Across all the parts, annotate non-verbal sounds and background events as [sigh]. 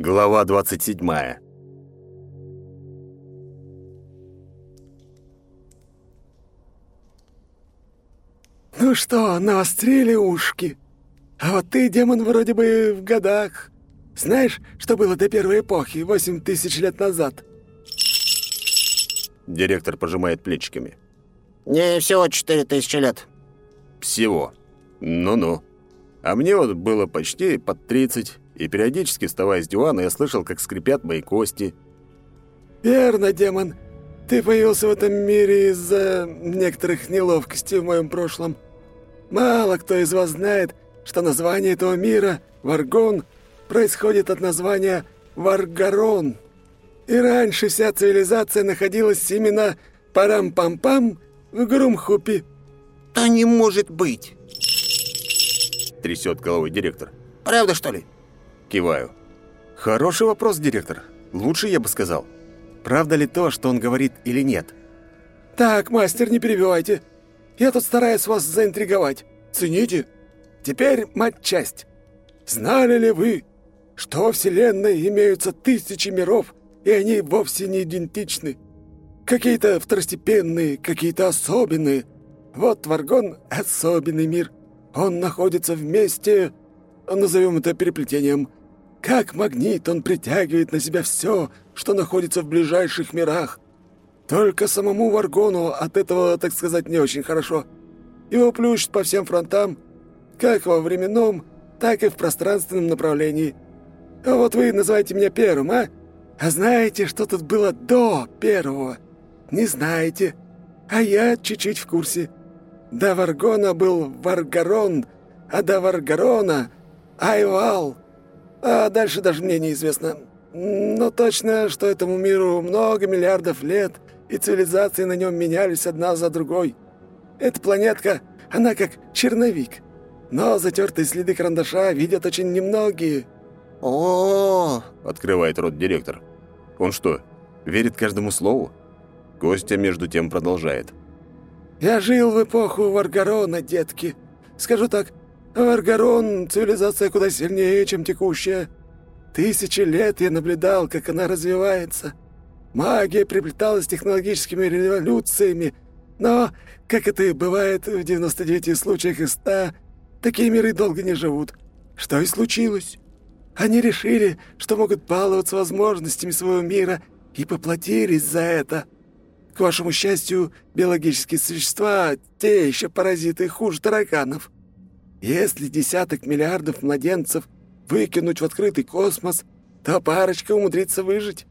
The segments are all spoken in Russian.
Глава 27. «Ну что, навострили ушки? А вот ты, демон, вроде бы в годах. Знаешь, что было до первой эпохи, восемь тысяч лет назад?» Директор пожимает плечиками. Не всего четыре тысячи лет. Всего. Ну-ну. А мне вот было почти под 30, и периодически, вставая с дивана, я слышал, как скрипят мои кости. «Верно, демон. Ты появился в этом мире из-за некоторых неловкостей в моем прошлом. Мало кто из вас знает, что название этого мира, Варгон, происходит от названия Варгарон. И раньше вся цивилизация находилась именно парам-пам-пам в Грумхупе». Да не может быть. Трясет головой директор. Правда, что ли? Киваю. Хороший вопрос, директор. Лучше я бы сказал. Правда ли то, что он говорит или нет? «Так, мастер, не перебивайте. Я тут стараюсь вас заинтриговать. Цените. Теперь мать-часть. Знали ли вы, что во Вселенной имеются тысячи миров, и они вовсе не идентичны? Какие-то второстепенные, какие-то особенные. Вот Варгон — особенный мир. Он находится вместе, назовем это переплетением. Как магнит он притягивает на себя все, что находится в ближайших мирах. Только самому Варгону от этого, так сказать, не очень хорошо. Его плющит по всем фронтам, как во временном, так и в пространственном направлении. А вот вы называете меня первым, а? А знаете, что тут было до первого? Не знаете. А я чуть-чуть в курсе. До Варгона был Варгарон, а до Варгарона — Айвал. А дальше даже мне неизвестно. Но точно, что этому миру много миллиардов лет, и цивилизации на нем менялись одна за другой. Эта планетка, она как черновик. Но затертые следы карандаша видят очень немногие. О, Открывает рот директор. Он что, верит каждому слову? Костя между тем продолжает. Я жил в эпоху Варгарона, детки. Скажу так, Варгарон — цивилизация куда сильнее, чем текущая. Тысячи лет я наблюдал, как она развивается. Магия приплеталась технологическими революциями, но, как это и бывает в 99 случаях из 100, такие миры долго не живут. Что и случилось. Они решили, что могут баловаться возможностями своего мира и поплатились за это. К вашему счастью, биологические существа — те еще паразиты хуже тараканов. Если десяток миллиардов младенцев выкинуть в открытый космос, то парочка умудрится выжить.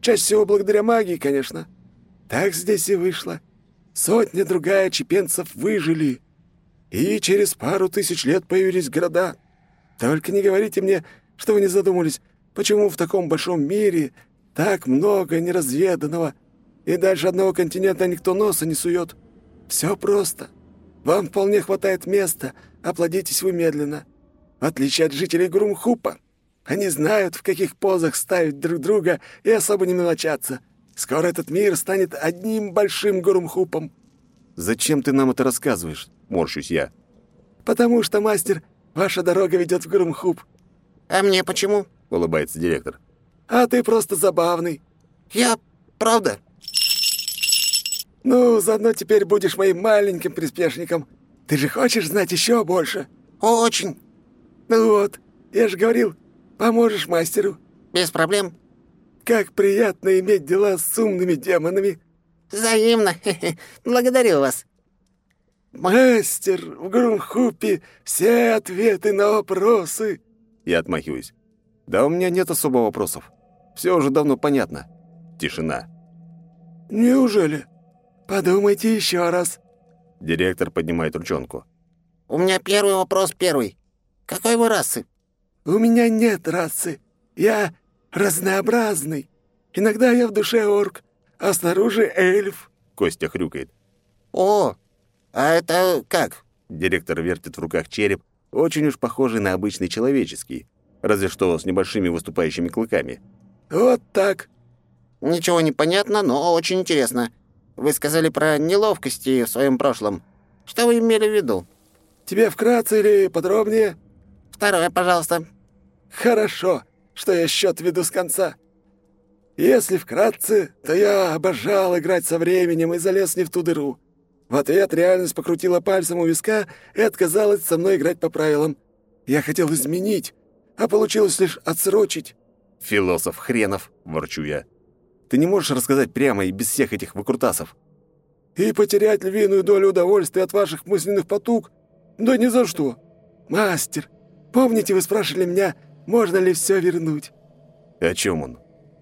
Чаще всего благодаря магии, конечно. Так здесь и вышло. Сотня другая чепенцев выжили. И через пару тысяч лет появились города. Только не говорите мне, что вы не задумались, почему в таком большом мире так много неразведанного, и дальше одного континента никто носа не сует. Все просто. Вам вполне хватает места, оплодитесь вы медленно. В отличие от жителей Грумхупа. Они знают, в каких позах ставить друг друга и особо не мелочаться. Скоро этот мир станет одним большим Грумхупом. «Зачем ты нам это рассказываешь?» – морщусь я. Потому что, мастер, ваша дорога ведет в Грумхуп. а мне почему? – улыбается директор. А ты просто забавный. Я... Правда? Ну, заодно теперь будешь моим маленьким приспешником. Ты же хочешь знать еще больше? Очень. Ну вот, я же говорил, поможешь мастеру. Без проблем. Как приятно иметь дела с умными демонами. Взаимно. [laughs] Благодарю вас. Мастер, в Грумхупе все ответы на вопросы. Я отмахиваюсь. Да у меня нет особо вопросов. Все уже давно понятно. Тишина. Неужели? Подумайте еще раз. Директор поднимает ручонку. У меня первый вопрос первый. Какой вы расы? У меня нет расы. Я разнообразный. Иногда я в душе орк, а снаружи эльф. Костя хрюкает. О, а это как? Директор вертит в руках череп, очень уж похожий на обычный человеческий, разве что с небольшими выступающими клыками. Вот так. Ничего не понятно, но очень интересно. Вы сказали про неловкости в своем прошлом. Что вы имели в виду? Тебе вкратце или подробнее? Второе, пожалуйста. Хорошо. что я счет веду с конца. Если вкратце, то я обожал играть со временем и залез не в ту дыру. В ответ реальность покрутила пальцем у виска и отказалась со мной играть по правилам. Я хотел изменить, а получилось лишь отсрочить. «Философ хренов!» — ворчу я. «Ты не можешь рассказать прямо и без всех этих выкрутасов?» «И потерять львиную долю удовольствия от ваших мысленных потуг? Да ни за что! Мастер, помните, вы спрашивали меня, можно ли все вернуть?» «О чем он?»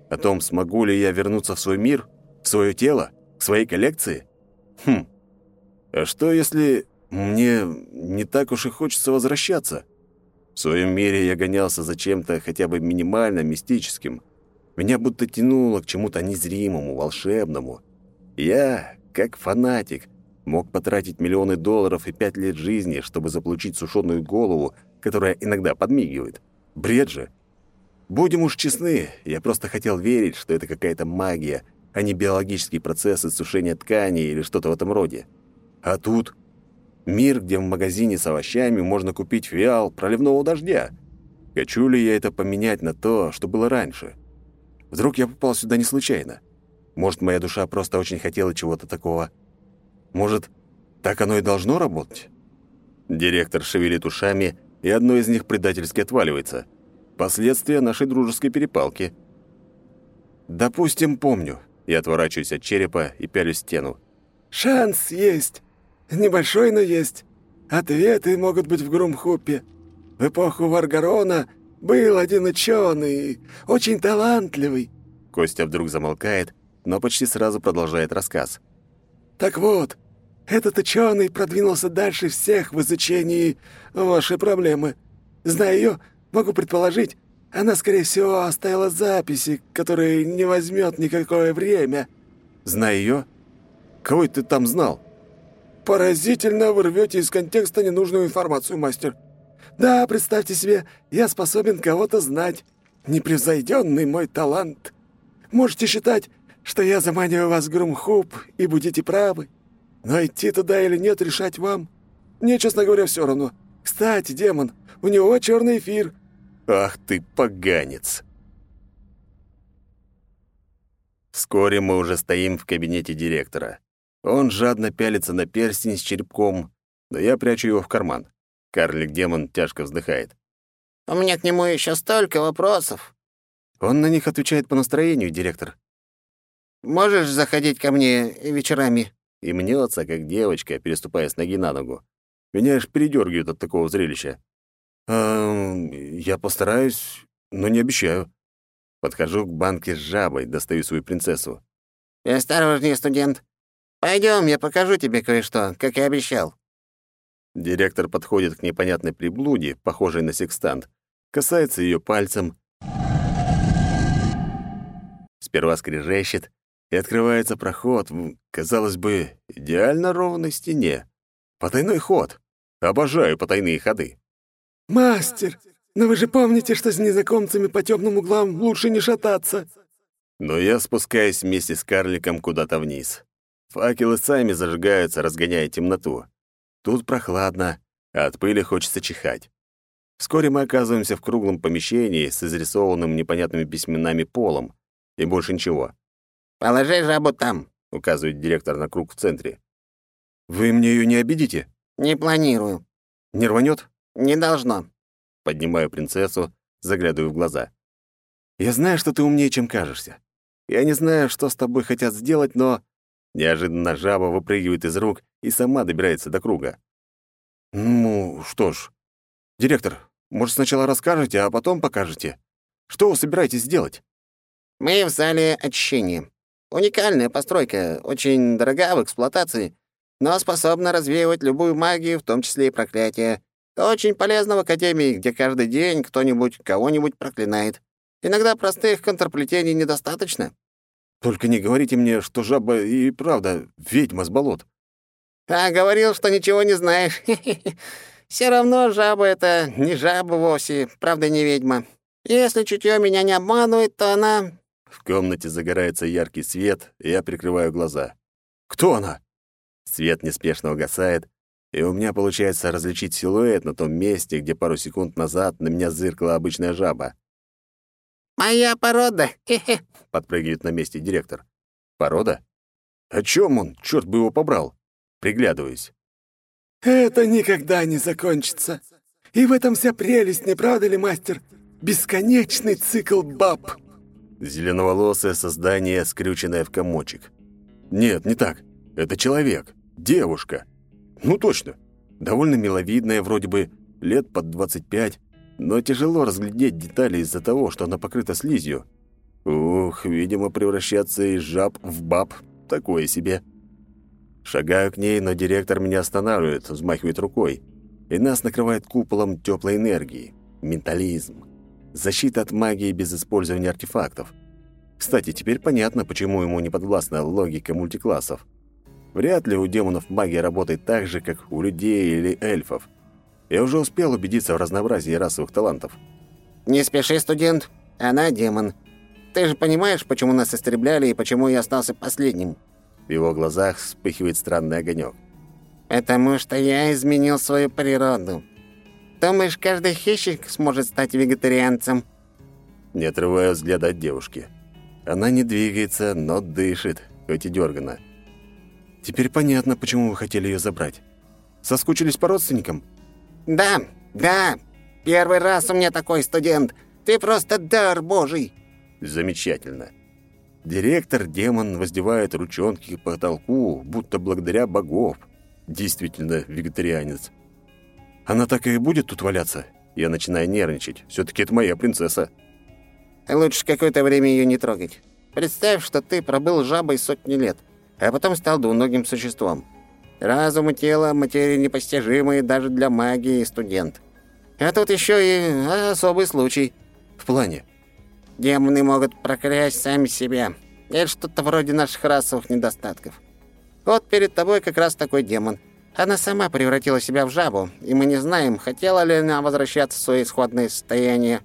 О том, смогу ли я вернуться в свой мир, в свое тело, к своей коллекции? Хм. А что, если мне не так уж и хочется возвращаться? В своем мире я гонялся за чем-то хотя бы минимально мистическим. Меня будто тянуло к чему-то незримому, волшебному. Я, как фанатик, мог потратить миллионы долларов и пять лет жизни, чтобы заполучить сушеную голову, которая иногда подмигивает. Бред же. Будем уж честны, я просто хотел верить, что это какая-то магия, а не биологический процесс иссушения ткани или что-то в этом роде. А тут мир, где в магазине с овощами можно купить фиал проливного дождя. Хочу ли я это поменять на то, что было раньше? Вдруг я попал сюда не случайно? Может, моя душа просто очень хотела чего-то такого? Может, так оно и должно работать? Директор шевелит ушами, и одно из них предательски отваливается — Последствия нашей дружеской перепалки. Допустим, помню. Я отворачиваюсь от черепа и пялюсь в стену. Шанс есть. Небольшой, но есть. Ответы могут быть в Грумхупе. В эпоху Варгарона был один ученый, очень талантливый. Костя вдруг замолкает, но почти сразу продолжает рассказ. Так вот, этот ученый продвинулся дальше всех в изучении вашей проблемы. Зная ее, Могу предположить, она, скорее всего, оставила записи, которые не возьмет никакое время». «Знай ее? Кого ты там знал?» «Поразительно вы рвете из контекста ненужную информацию, мастер. Да, представьте себе, я способен кого-то знать. Непревзойденный мой талант. Можете считать, что я заманиваю вас в Грумхуп, и будете правы. Но идти туда или нет, решать вам. Мне, честно говоря, все равно. Кстати, демон, у него черный эфир. Ах ты, поганец! Вскоре мы уже стоим в кабинете директора. Он жадно пялится на перстень с черепком, но я прячу его в карман. Карлик-демон тяжко вздыхает. «У меня к нему еще столько вопросов». Он на них отвечает по настроению, директор. «Можешь заходить ко мне вечерами?» И мнется, как девочка, переступая с ноги на ногу. Меня аж передергивает от такого зрелища. «Эм, я постараюсь, но не обещаю». Подхожу к банке с жабой, достаю свою принцессу. «И осторожнее, студент. Пойдем, я покажу тебе кое-что, как и обещал». Директор подходит к непонятной приблуде, похожей на секстант, касается ее пальцем, сперва скрежещет, и открывается проход в, казалось бы, идеально ровной стене. Потайной ход. Обожаю потайные ходы. «Мастер, но вы же помните, что с незнакомцами по темным углам лучше не шататься!» Но я спускаюсь вместе с карликом куда-то вниз. Факелы сами зажигаются, разгоняя темноту. Тут прохладно, а от пыли хочется чихать. Вскоре мы оказываемся в круглом помещении с изрисованным непонятными письменами полом. И больше ничего. «Положи жабу там», — указывает директор на круг в центре. «Вы мне ее не обидите?» «Не планирую». «Не рванет?» «Не должно». Поднимаю принцессу, заглядываю в глаза. «Я знаю, что ты умнее, чем кажешься. Я не знаю, что с тобой хотят сделать, но...» Неожиданно жаба выпрыгивает из рук и сама добирается до круга. «Ну, что ж. Директор, может, сначала расскажете, а потом покажете? Что вы собираетесь сделать?» «Мы в зале очищения. Уникальная постройка, очень дорога в эксплуатации, но способна развеивать любую магию, в том числе и проклятие. Очень полезно в академии, где каждый день кто-нибудь кого-нибудь проклинает. Иногда простых контрплетений недостаточно. Только не говорите мне, что жаба и правда ведьма с болот. А говорил, что ничего не знаешь. [laughs] Все равно жаба — это не жаба вовсе, правда, не ведьма. Если чутье меня не обманывает, то она...» В комнате загорается яркий свет, и я прикрываю глаза. «Кто она?» Свет неспешно угасает, и у меня получается различить силуэт на том месте, где пару секунд назад на меня зыркала обычная жаба. «Моя порода! Хе-хе!» [laughs] — подпрыгивает на месте директор. «Порода? О чем он? Черт бы его побрал!» Приглядываюсь. «Это никогда не закончится. И в этом вся прелесть, не правда ли, мастер? Бесконечный цикл баб!» Зеленоволосое создание, скрюченное в комочек. «Нет, не так. Это человек. Девушка. Ну точно. Довольно миловидная, вроде бы, лет под 25, но тяжело разглядеть детали из-за того, что она покрыта слизью. Ух, видимо, превращаться из жаб в баб — такое себе. Шагаю к ней, но директор меня останавливает, взмахивает рукой, и нас накрывает куполом теплой энергии. Ментализм. Защита от магии без использования артефактов. Кстати, теперь понятно, почему ему не подвластна логика мультиклассов. Вряд ли у демонов магия работает так же, как у людей или эльфов. Я уже успел убедиться в разнообразии расовых талантов. «Не спеши, студент. Она демон. Ты же понимаешь, почему нас истребляли и почему я остался последним?» В его глазах вспыхивает странный огонек. «Потому что я изменил свою природу. Думаешь, каждый хищник сможет стать вегетарианцем?» Не отрывая взгляда от девушки. Она не двигается, но дышит, хоть и дёрганно. Теперь понятно, почему вы хотели ее забрать. Соскучились по родственникам? «Да, да. Первый раз у меня такой студент. Ты просто дар божий». Замечательно. Директор-демон воздевает ручонки к потолку, будто благодаря богов. Действительно вегетарианец. Она так и будет тут валяться? Я начинаю нервничать. все таки это моя принцесса. Лучше какое-то время ее не трогать. Представь, что ты пробыл жабой сотни лет, а потом стал двуногим существом. Разум и тело — материи непостижимые даже для магии студент. А тут еще и особый случай. В плане? Демоны могут проклясть сами себя. Это что-то вроде наших расовых недостатков. Вот перед тобой как раз такой демон. Она сама превратила себя в жабу, и мы не знаем, хотела ли она возвращаться в свое исходное состояние.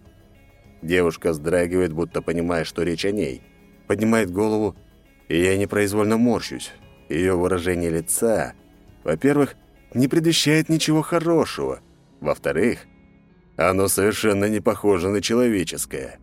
Девушка вздрагивает, будто понимая, что речь о ней. Поднимает голову, и я непроизвольно морщусь. Ее выражение лица во-первых, не предвещает ничего хорошего. Во-вторых, оно совершенно не похоже на человеческое.